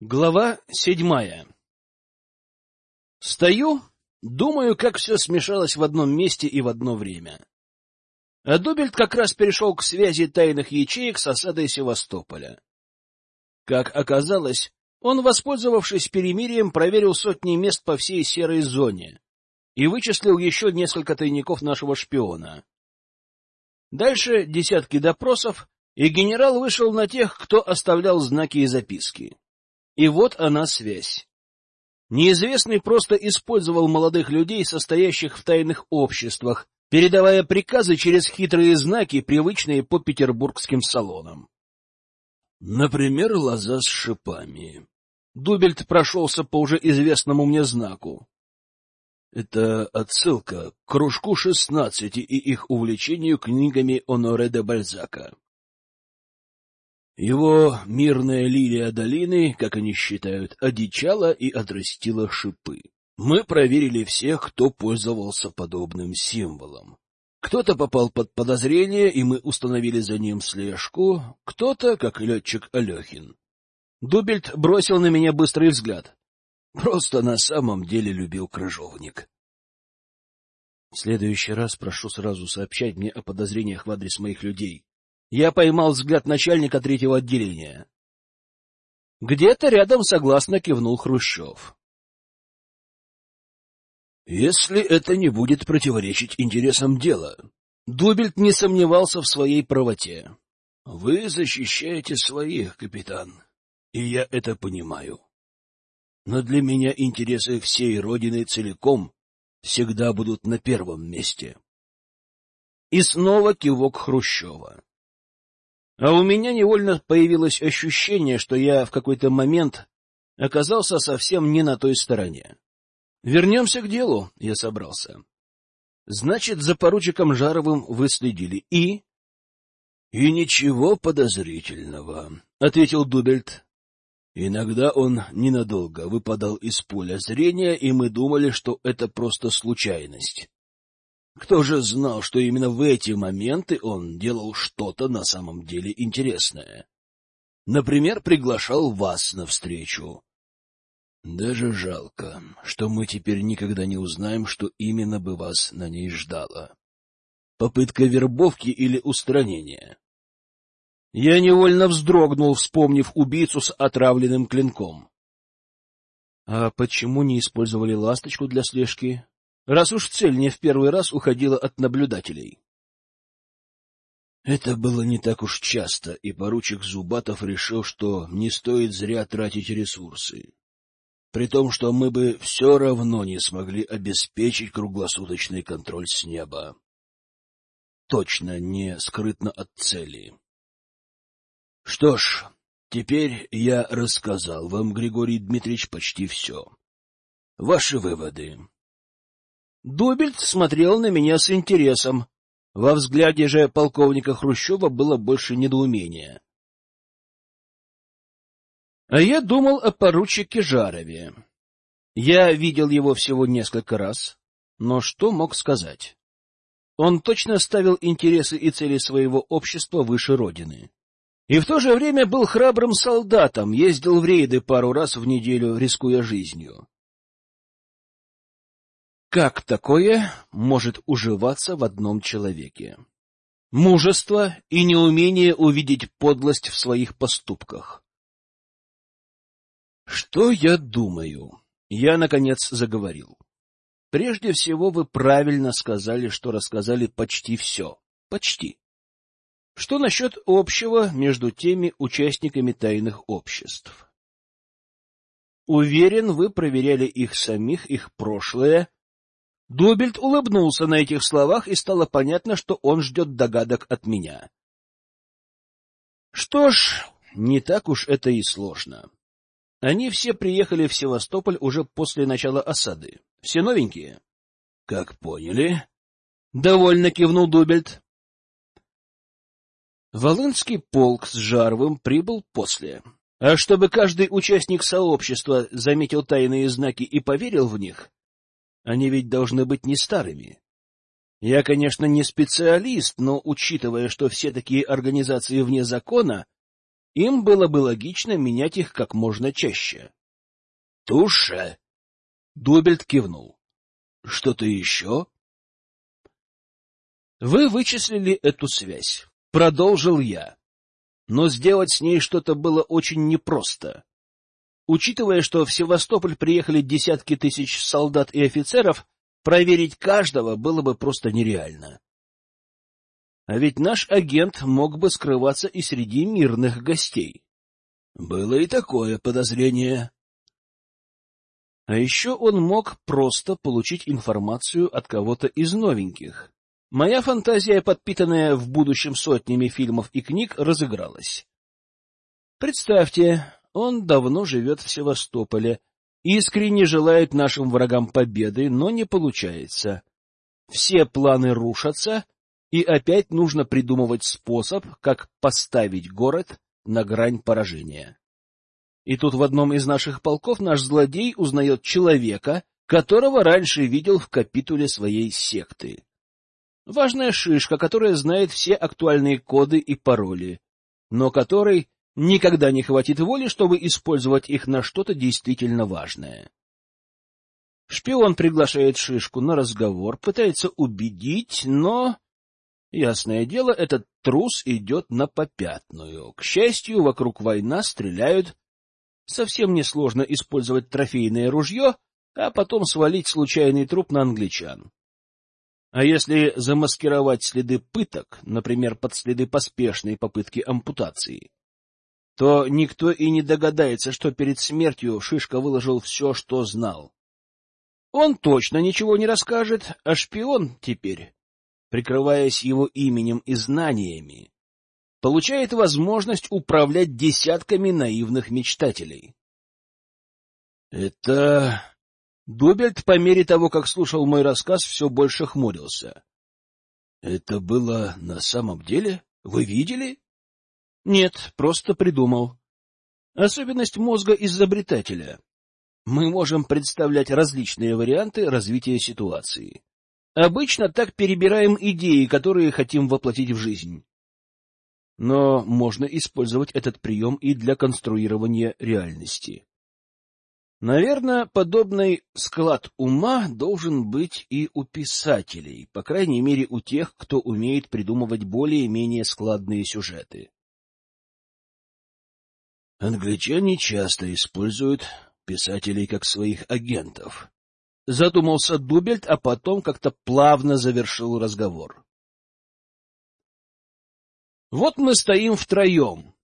Глава седьмая Стою, думаю, как все смешалось в одном месте и в одно время. А Дубельт как раз перешел к связи тайных ячеек с осадой Севастополя. Как оказалось, он, воспользовавшись перемирием, проверил сотни мест по всей серой зоне и вычислил еще несколько тайников нашего шпиона. Дальше десятки допросов, и генерал вышел на тех, кто оставлял знаки и записки. И вот она связь. Неизвестный просто использовал молодых людей, состоящих в тайных обществах, передавая приказы через хитрые знаки, привычные по петербургским салонам. Например, лоза с шипами. Дубельт прошелся по уже известному мне знаку. Это отсылка к кружку шестнадцати и их увлечению книгами Оноре де Бальзака. Его мирная лилия долины, как они считают, одичала и отрастила шипы. Мы проверили всех, кто пользовался подобным символом. Кто-то попал под подозрение, и мы установили за ним слежку, кто-то, как летчик Алехин. Дубельт бросил на меня быстрый взгляд. Просто на самом деле любил крыжовник. В следующий раз прошу сразу сообщать мне о подозрениях в адрес моих людей. Я поймал взгляд начальника третьего отделения. Где-то рядом согласно кивнул Хрущев. Если это не будет противоречить интересам дела. Дубельт не сомневался в своей правоте. Вы защищаете своих, капитан, и я это понимаю. Но для меня интересы всей Родины целиком всегда будут на первом месте. И снова кивок Хрущева. А у меня невольно появилось ощущение, что я в какой-то момент оказался совсем не на той стороне. Вернемся к делу, я собрался. Значит, за поручиком Жаровым вы следили и... — И ничего подозрительного, — ответил Дубельт. Иногда он ненадолго выпадал из поля зрения, и мы думали, что это просто случайность. Кто же знал, что именно в эти моменты он делал что-то на самом деле интересное? Например, приглашал вас на встречу. Даже жалко, что мы теперь никогда не узнаем, что именно бы вас на ней ждало. Попытка вербовки или устранения? Я невольно вздрогнул, вспомнив убийцу с отравленным клинком. — А почему не использовали ласточку для слежки? Раз уж цель не в первый раз уходила от наблюдателей. Это было не так уж часто, и поручик Зубатов решил, что не стоит зря тратить ресурсы. При том, что мы бы все равно не смогли обеспечить круглосуточный контроль с неба. Точно не скрытно от цели. Что ж, теперь я рассказал вам, Григорий Дмитриевич, почти все. Ваши выводы. Дубельт смотрел на меня с интересом. Во взгляде же полковника Хрущева было больше недоумения. А я думал о поручике Жарове. Я видел его всего несколько раз, но что мог сказать? Он точно ставил интересы и цели своего общества выше Родины. И в то же время был храбрым солдатом, ездил в рейды пару раз в неделю, рискуя жизнью. Как такое может уживаться в одном человеке? Мужество и неумение увидеть подлость в своих поступках. Что я думаю? Я, наконец, заговорил. Прежде всего, вы правильно сказали, что рассказали почти все. Почти. Что насчет общего между теми участниками тайных обществ? Уверен, вы проверяли их самих, их прошлое, Дубельт улыбнулся на этих словах, и стало понятно, что он ждет догадок от меня. Что ж, не так уж это и сложно. Они все приехали в Севастополь уже после начала осады. Все новенькие. — Как поняли? — довольно кивнул Дубельт. Волынский полк с Жаровым прибыл после. А чтобы каждый участник сообщества заметил тайные знаки и поверил в них, они ведь должны быть не старыми. Я, конечно, не специалист, но, учитывая, что все такие организации вне закона, им было бы логично менять их как можно чаще. — Туша! — Дубельт кивнул. — Что-то еще? — Вы вычислили эту связь. Продолжил я. Но сделать с ней что-то было очень непросто. Учитывая, что в Севастополь приехали десятки тысяч солдат и офицеров, проверить каждого было бы просто нереально. А ведь наш агент мог бы скрываться и среди мирных гостей. Было и такое подозрение. А еще он мог просто получить информацию от кого-то из новеньких. Моя фантазия, подпитанная в будущем сотнями фильмов и книг, разыгралась. Представьте, он давно живет в Севастополе, искренне желает нашим врагам победы, но не получается. Все планы рушатся, и опять нужно придумывать способ, как поставить город на грань поражения. И тут в одном из наших полков наш злодей узнает человека, которого раньше видел в капитуле своей секты. Важная шишка, которая знает все актуальные коды и пароли, но которой никогда не хватит воли, чтобы использовать их на что-то действительно важное. Шпион приглашает Шишку на разговор, пытается убедить, но... Ясное дело, этот трус идет на попятную. К счастью, вокруг война стреляют. Совсем несложно использовать трофейное ружье, а потом свалить случайный труп на англичан. А если замаскировать следы пыток, например, под следы поспешной попытки ампутации, то никто и не догадается, что перед смертью Шишка выложил все, что знал. Он точно ничего не расскажет, а шпион теперь, прикрываясь его именем и знаниями, получает возможность управлять десятками наивных мечтателей. — Это... Дубельт, по мере того, как слушал мой рассказ, все больше хмурился. — Это было на самом деле? Вы видели? Нет, просто придумал. Особенность мозга изобретателя. Мы можем представлять различные варианты развития ситуации. Обычно так перебираем идеи, которые хотим воплотить в жизнь. Но можно использовать этот прием и для конструирования реальности. Наверное, подобный склад ума должен быть и у писателей, по крайней мере у тех, кто умеет придумывать более-менее складные сюжеты. Англичане часто используют писателей как своих агентов. Задумался Дубельт, а потом как-то плавно завершил разговор. Вот мы стоим втроем.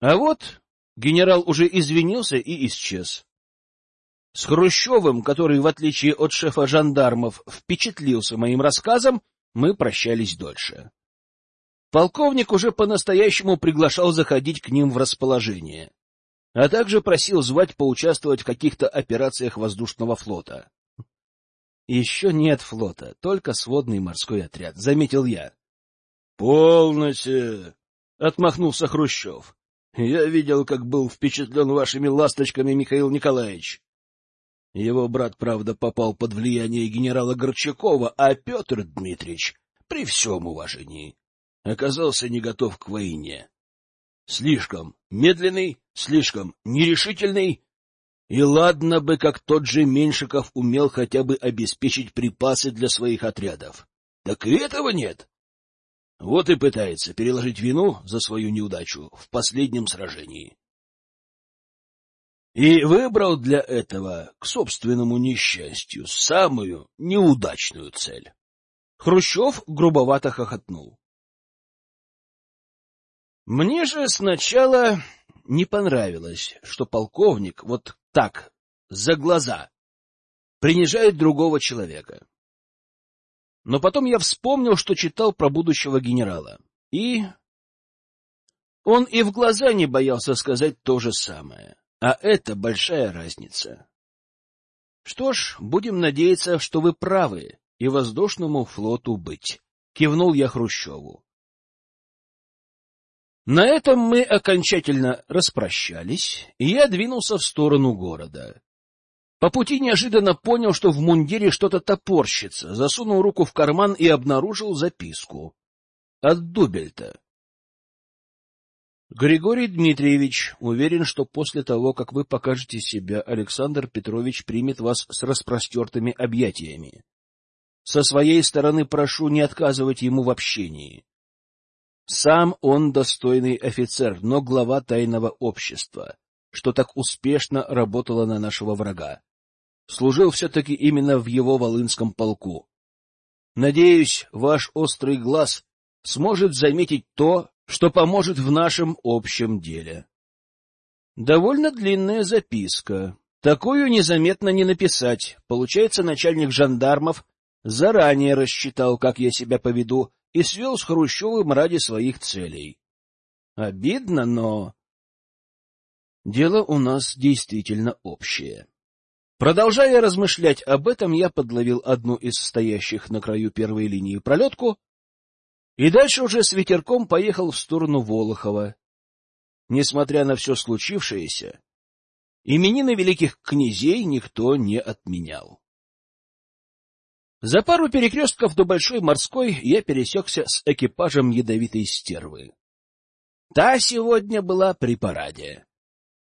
А вот генерал уже извинился и исчез. С Хрущевым, который, в отличие от шефа жандармов, впечатлился моим рассказом, мы прощались дольше. Полковник уже по-настоящему приглашал заходить к ним в расположение, а также просил звать поучаствовать в каких-то операциях воздушного флота. Еще нет флота, только сводный морской отряд, заметил я. Полностью, отмахнулся Хрущев. Я видел, как был впечатлен вашими ласточками Михаил Николаевич. Его брат, правда, попал под влияние генерала Горчакова, а Петр Дмитриевич, при всем уважении, оказался не готов к войне. Слишком медленный, слишком нерешительный, и ладно бы, как тот же Меньшиков умел хотя бы обеспечить припасы для своих отрядов. Так и этого нет. Вот и пытается переложить вину за свою неудачу в последнем сражении. И выбрал для этого, к собственному несчастью, самую неудачную цель. Хрущев грубовато хохотнул. Мне же сначала не понравилось, что полковник вот так, за глаза, принижает другого человека. Но потом я вспомнил, что читал про будущего генерала. И он и в глаза не боялся сказать то же самое. А это большая разница. Что ж, будем надеяться, что вы правы, и воздушному флоту быть. Кивнул я Хрущеву. На этом мы окончательно распрощались, и я двинулся в сторону города. По пути неожиданно понял, что в мундире что-то топорщится, засунул руку в карман и обнаружил записку. От Дубельта. Григорий Дмитриевич уверен, что после того, как вы покажете себя, Александр Петрович примет вас с распростертыми объятиями. Со своей стороны прошу не отказывать ему в общении. Сам он достойный офицер, но глава тайного общества, что так успешно работало на нашего врага. Служил все-таки именно в его Волынском полку. Надеюсь, ваш острый глаз сможет заметить то, что поможет в нашем общем деле. Довольно длинная записка. Такую незаметно не написать. Получается, начальник жандармов заранее рассчитал, как я себя поведу, и свел с Хрущевым ради своих целей. Обидно, но... Дело у нас действительно общее. Продолжая размышлять об этом, я подловил одну из стоящих на краю первой линии пролетку и дальше уже с ветерком поехал в сторону Волохова. Несмотря на все случившееся, именины великих князей никто не отменял. За пару перекрестков до Большой морской я пересекся с экипажем ядовитой стервы. Та сегодня была при параде.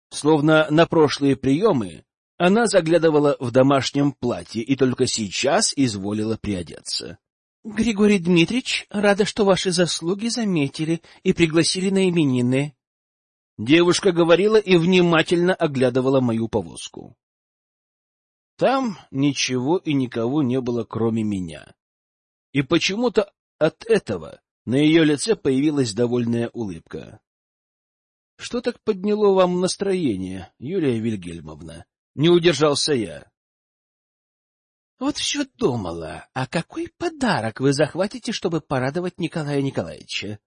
Словно на прошлые приемы она заглядывала в домашнем платье и только сейчас изволила приодеться. — Григорий Дмитриевич, рада, что ваши заслуги заметили и пригласили на именины. Девушка говорила и внимательно оглядывала мою повозку. Там ничего и никого не было, кроме меня. И почему-то от этого на ее лице появилась довольная улыбка. — Что так подняло вам настроение, Юлия Вильгельмовна? Не удержался я. Вот все думала, а какой подарок вы захватите, чтобы порадовать Николая Николаевича?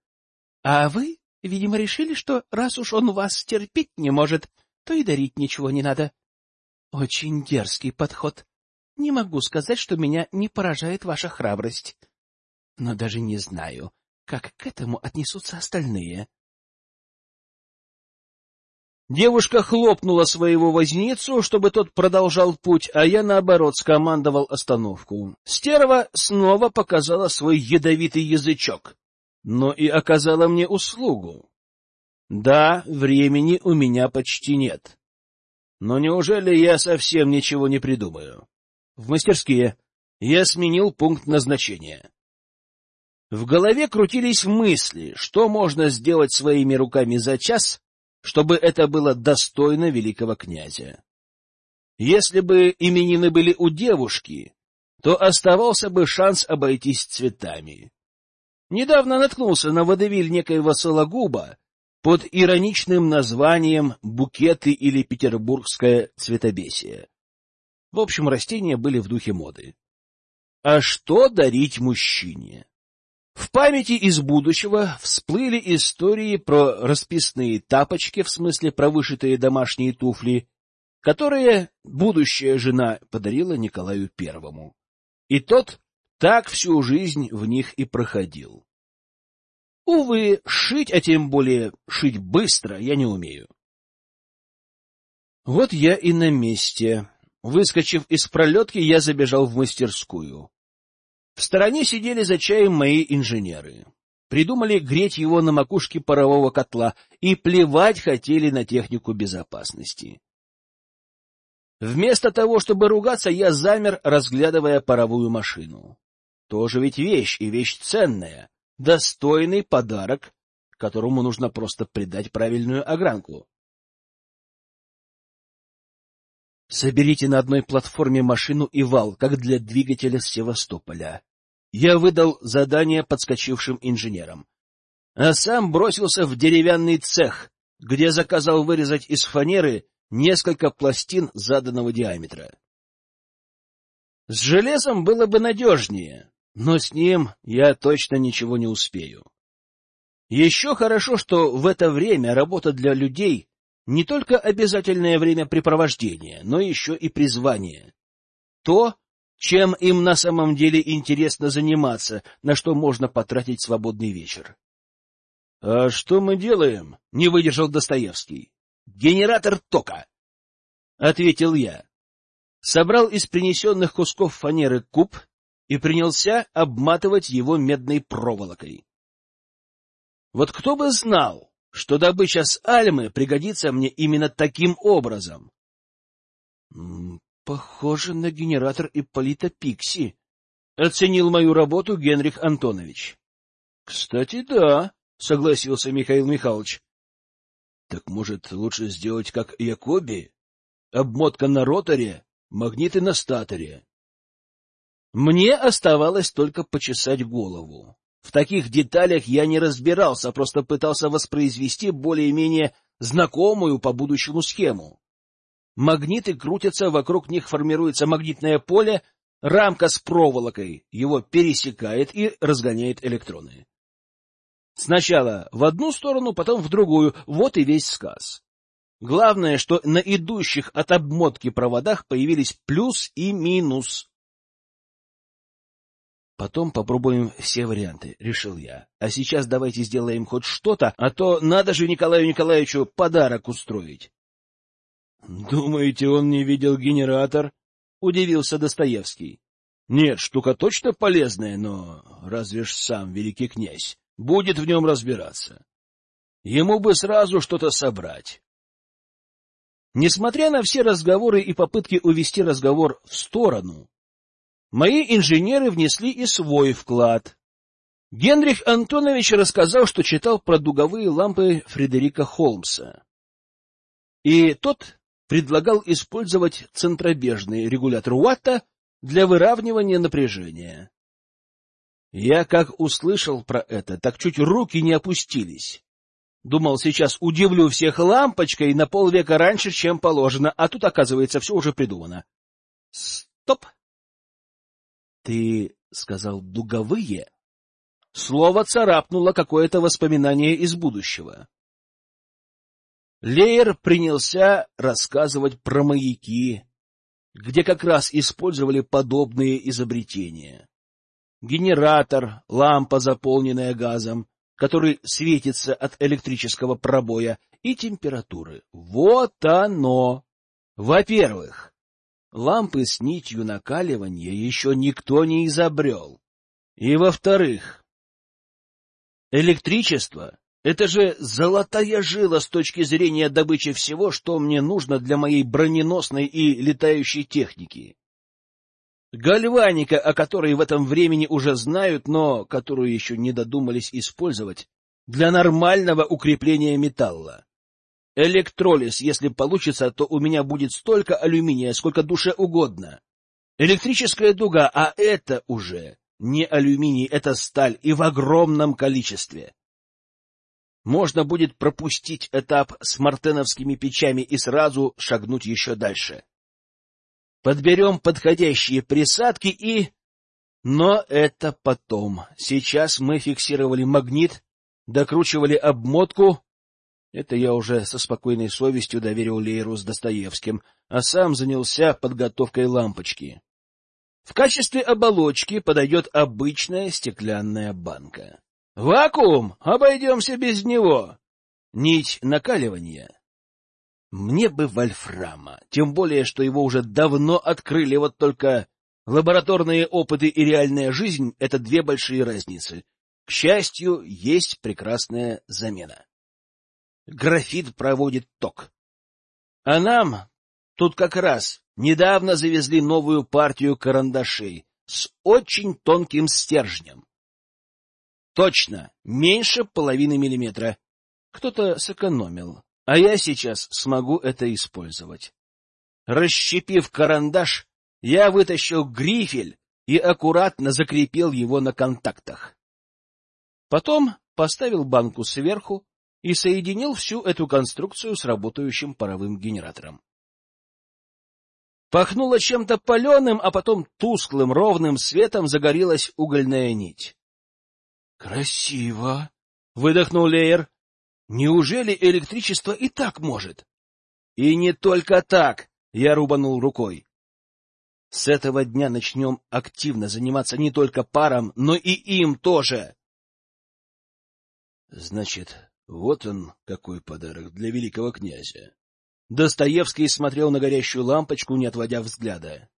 А вы, видимо, решили, что раз уж он вас терпеть не может, то и дарить ничего не надо. Очень дерзкий подход. Не могу сказать, что меня не поражает ваша храбрость. Но даже не знаю, как к этому отнесутся остальные. Девушка хлопнула своего возницу, чтобы тот продолжал путь, а я, наоборот, скомандовал остановку. Стерва снова показала свой ядовитый язычок, но и оказала мне услугу. Да, времени у меня почти нет. Но неужели я совсем ничего не придумаю? В мастерские я сменил пункт назначения. В голове крутились мысли, что можно сделать своими руками за час — чтобы это было достойно великого князя. Если бы именины были у девушки, то оставался бы шанс обойтись цветами. Недавно наткнулся на водевиль некоего Сологуба под ироничным названием «Букеты» или «Петербургское цветобесие». В общем, растения были в духе моды. А что дарить мужчине? В памяти из будущего всплыли истории про расписные тапочки, в смысле про вышитые домашние туфли, которые будущая жена подарила Николаю Первому. И тот так всю жизнь в них и проходил. Увы, шить, а тем более шить быстро, я не умею. Вот я и на месте. Выскочив из пролетки, я забежал в мастерскую. В стороне сидели за чаем мои инженеры. Придумали греть его на макушке парового котла и плевать хотели на технику безопасности. Вместо того, чтобы ругаться, я замер, разглядывая паровую машину. Тоже ведь вещь, и вещь ценная, достойный подарок, которому нужно просто придать правильную огранку. Соберите на одной платформе машину и вал, как для двигателя Севастополя. Я выдал задание подскочившим инженерам. А сам бросился в деревянный цех, где заказал вырезать из фанеры несколько пластин заданного диаметра. С железом было бы надежнее, но с ним я точно ничего не успею. Еще хорошо, что в это время работа для людей не только обязательное времяпрепровождение, но еще и призвание. То, чем им на самом деле интересно заниматься, на что можно потратить свободный вечер. — А что мы делаем? — не выдержал Достоевский. — Генератор тока, — ответил я. Собрал из принесенных кусков фанеры куб и принялся обматывать его медной проволокой. Вот кто бы знал, что добыча с Альмы пригодится мне именно таким образом. — Похоже на генератор Ипполита Пикси, — оценил мою работу Генрих Антонович. — Кстати, да, — согласился Михаил Михайлович. — Так, может, лучше сделать как Якоби? Обмотка на роторе, магниты на статоре. Мне оставалось только почесать голову. В таких деталях я не разбирался, просто пытался воспроизвести более-менее знакомую по будущему схему. Магниты крутятся, вокруг них формируется магнитное поле, рамка с проволокой его пересекает и разгоняет электроны. Сначала в одну сторону, потом в другую. Вот и весь сказ. Главное, что на идущих от обмотки проводах появились плюс и минус. Потом попробуем все варианты, — решил я. А сейчас давайте сделаем хоть что-то, а то надо же Николаю Николаевичу подарок устроить. — Думаете, он не видел генератор? — удивился Достоевский. — Нет, штука точно полезная, но разве ж сам великий князь будет в нем разбираться? Ему бы сразу что-то собрать. Несмотря на все разговоры и попытки увести разговор в сторону, мои инженеры внесли и свой вклад. Генрих Антонович рассказал, что читал про дуговые лампы Фредерика Холмса. И тот предлагал использовать центробежный регулятор Уатта для выравнивания напряжения. Я как услышал про это, так чуть руки не опустились. Думал, сейчас удивлю всех лампочкой на полвека раньше, чем положено, а тут, оказывается, все уже придумано. Стоп! Ты сказал «дуговые»? Слово царапнуло какое-то воспоминание из будущего. Леер принялся рассказывать про маяки, где как раз использовали подобные изобретения. Генератор, лампа, заполненная газом, который светится от электрического пробоя, и температуры. Вот оно! Во-первых, лампы с нитью накаливания еще никто не изобрел. И во-вторых, электричество — это же золотая жила с точки зрения добычи всего, что мне нужно для моей броненосной и летающей техники. Гальваника, о которой в этом времени уже знают, но которую еще не додумались использовать для нормального укрепления металла. Электролиз, если получится, то у меня будет столько алюминия, сколько душе угодно. Электрическая дуга, а это уже не алюминий, это сталь, и в огромном количестве. Можно будет пропустить этап с мартеновскими печами и сразу шагнуть еще дальше. Подберем подходящие присадки и... Но это потом. Сейчас мы фиксировали магнит, докручивали обмотку, это я уже со спокойной совестью доверил Лейру с Достоевским, а сам занялся подготовкой лампочки. В качестве оболочки подойдет обычная стеклянная банка. Вакуум! Обойдемся без него! Нить накаливания. Мне бы вольфрама, тем более, что его уже давно открыли, вот только лабораторные опыты и реальная жизнь — это две большие разницы. К счастью, есть прекрасная замена графит проводит ток. А нам тут как раз недавно завезли новую партию карандашей с очень тонким стержнем. Точно, меньше половины миллиметра. Кто-то сэкономил, а я сейчас смогу это использовать. Расщепив карандаш, я вытащил грифель и аккуратно закрепил его на контактах. Потом поставил банку сверху, и соединил всю эту конструкцию с работающим паровым генератором. Пахнуло чем-то паленым, а потом тусклым ровным светом загорелась угольная нить. — Красиво! — выдохнул Леер. — Неужели электричество и так может? — И не только так! — я рубанул рукой. С этого дня начнем активно заниматься не только паром, но и им тоже. — Значит, вот он, какой подарок для великого князя. Достоевский смотрел на горящую лампочку, не отводя взгляда.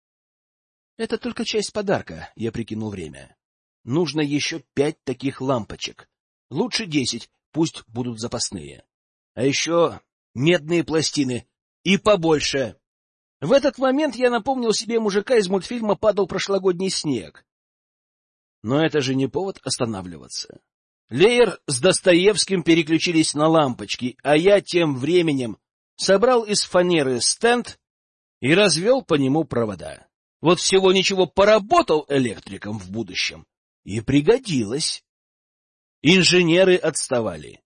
— Это только часть подарка, — я прикинул время. Нужно еще пять таких лампочек. Лучше десять, пусть будут запасные. А еще медные пластины и побольше. В этот момент я напомнил себе мужика из мультфильма «Падал прошлогодний снег». Но это же не повод останавливаться. Леер с Достоевским переключились на лампочки, а я тем временем собрал из фанеры стенд и развел по нему провода. Вот всего ничего поработал электриком в будущем. И пригодилось. Инженеры отставали.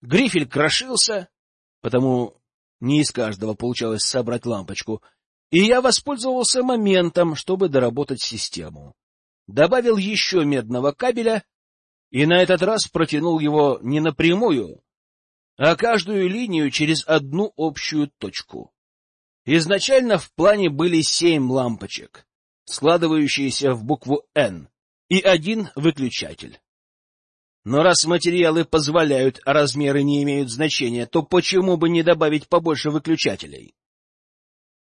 Грифель крошился, потому не из каждого получалось собрать лампочку, и я воспользовался моментом, чтобы доработать систему. Добавил еще медного кабеля и на этот раз протянул его не напрямую, а каждую линию через одну общую точку. Изначально в плане были семь лампочек, складывающиеся в букву «Н», и один выключатель. Но раз материалы позволяют, а размеры не имеют значения, то почему бы не добавить побольше выключателей?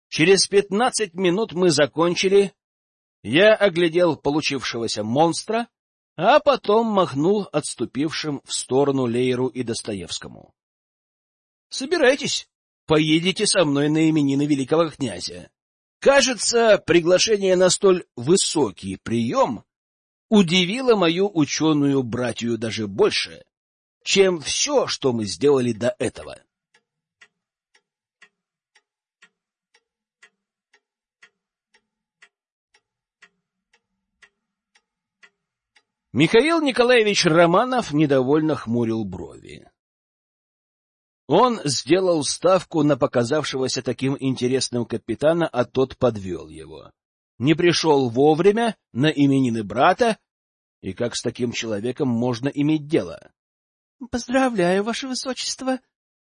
Через пятнадцать минут мы закончили. Я оглядел получившегося монстра, а потом махнул отступившим в сторону Лейеру и Достоевскому. — Собирайтесь, поедете со мной на именины великого князя. Кажется, приглашение на столь высокий прием удивило мою ученую братью даже больше, чем все, что мы сделали до этого. Михаил Николаевич Романов недовольно хмурил брови. Он сделал ставку на показавшегося таким интересным капитана, а тот подвел его. Не пришел вовремя на именины брата, и как с таким человеком можно иметь дело? — Поздравляю, ваше высочество!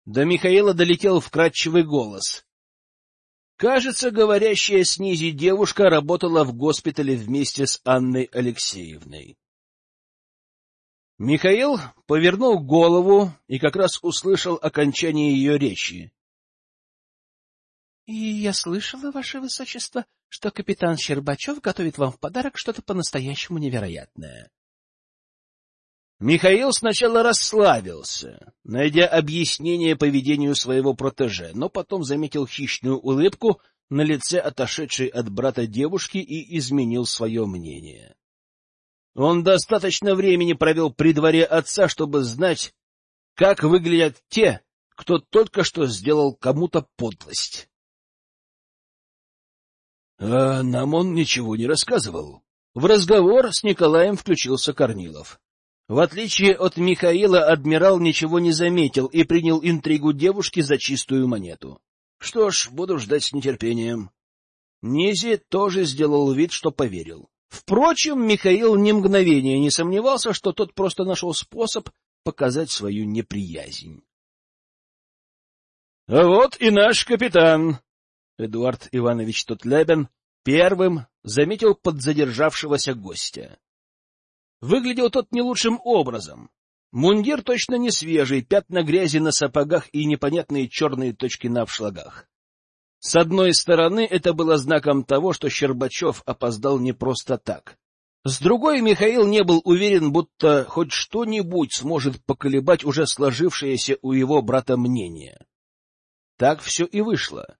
До Михаила долетел вкрадчивый голос. Кажется, говорящая снизу девушка работала в госпитале вместе с Анной Алексеевной. Михаил повернул голову и как раз услышал окончание ее речи. — И я слышала, ваше высочество, что капитан Щербачев готовит вам в подарок что-то по-настоящему невероятное. Михаил сначала расслабился, найдя объяснение поведению своего протеже, но потом заметил хищную улыбку на лице отошедшей от брата девушки и изменил свое мнение. Он достаточно времени провел при дворе отца, чтобы знать, как выглядят те, кто только что сделал кому-то подлость. — А нам он ничего не рассказывал. В разговор с Николаем включился Корнилов. В отличие от Михаила, адмирал ничего не заметил и принял интригу девушки за чистую монету. Что ж, буду ждать с нетерпением. Низи тоже сделал вид, что поверил. Впрочем, Михаил ни мгновения не сомневался, что тот просто нашел способ показать свою неприязнь. — А вот и наш капитан! Эдуард Иванович Тутлебен первым заметил подзадержавшегося гостя. Выглядел тот не лучшим образом. Мундир точно не свежий, пятна грязи на сапогах и непонятные черные точки на обшлагах. С одной стороны, это было знаком того, что Щербачев опоздал не просто так. С другой, Михаил не был уверен, будто хоть что-нибудь сможет поколебать уже сложившееся у его брата мнение. Так все и вышло.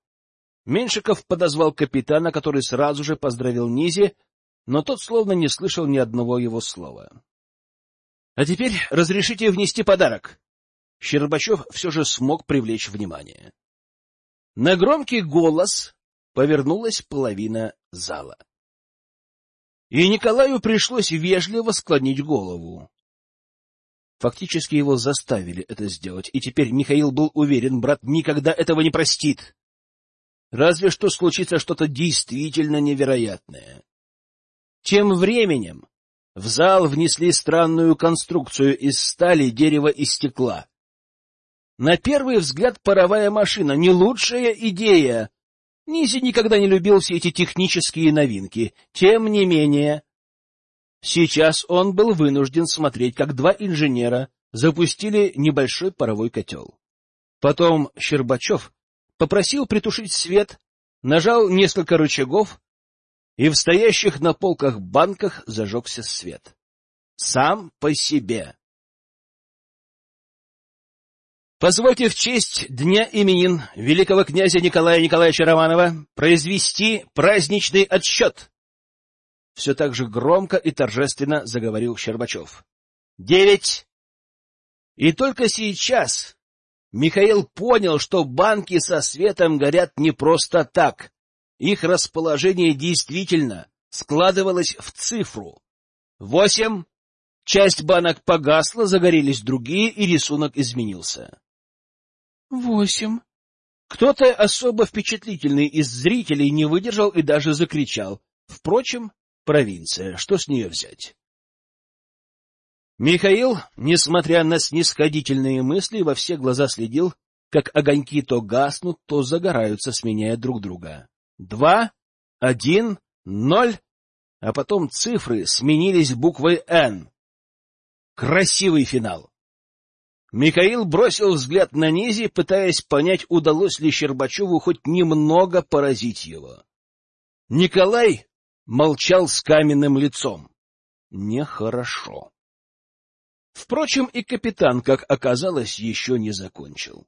Меньшиков подозвал капитана, который сразу же поздравил Низи, но тот словно не слышал ни одного его слова. — А теперь разрешите внести подарок. Щербачев все же смог привлечь внимание. На громкий голос повернулась половина зала. И Николаю пришлось вежливо склонить голову. Фактически его заставили это сделать, и теперь Михаил был уверен, брат никогда этого не простит. Разве что случится что-то действительно невероятное. Тем временем в зал внесли странную конструкцию из стали, дерева и стекла. На первый взгляд паровая машина — не лучшая идея. Низи никогда не любил все эти технические новинки. Тем не менее, сейчас он был вынужден смотреть, как два инженера запустили небольшой паровой котел. Потом Щербачев попросил притушить свет, нажал несколько рычагов, и в стоящих на полках банках зажегся свет. Сам по себе. Позвольте в честь дня именин великого князя Николая Николаевича Романова произвести праздничный отсчет. Все так же громко и торжественно заговорил Щербачев. Девять. И только сейчас Михаил понял, что банки со светом горят не просто так. Их расположение действительно складывалось в цифру. Восемь. Часть банок погасла, загорелись другие, и рисунок изменился. Восемь. Кто-то особо впечатлительный из зрителей не выдержал и даже закричал. Впрочем, провинция, что с нее взять? Михаил, несмотря на снисходительные мысли, во все глаза следил, как огоньки то гаснут, то загораются, сменяя друг друга. Два, один, ноль, а потом цифры сменились буквой «Н». Красивый финал. Михаил бросил взгляд на Низи, пытаясь понять, удалось ли Щербачеву хоть немного поразить его. Николай молчал с каменным лицом. Нехорошо. Впрочем, и капитан, как оказалось, еще не закончил.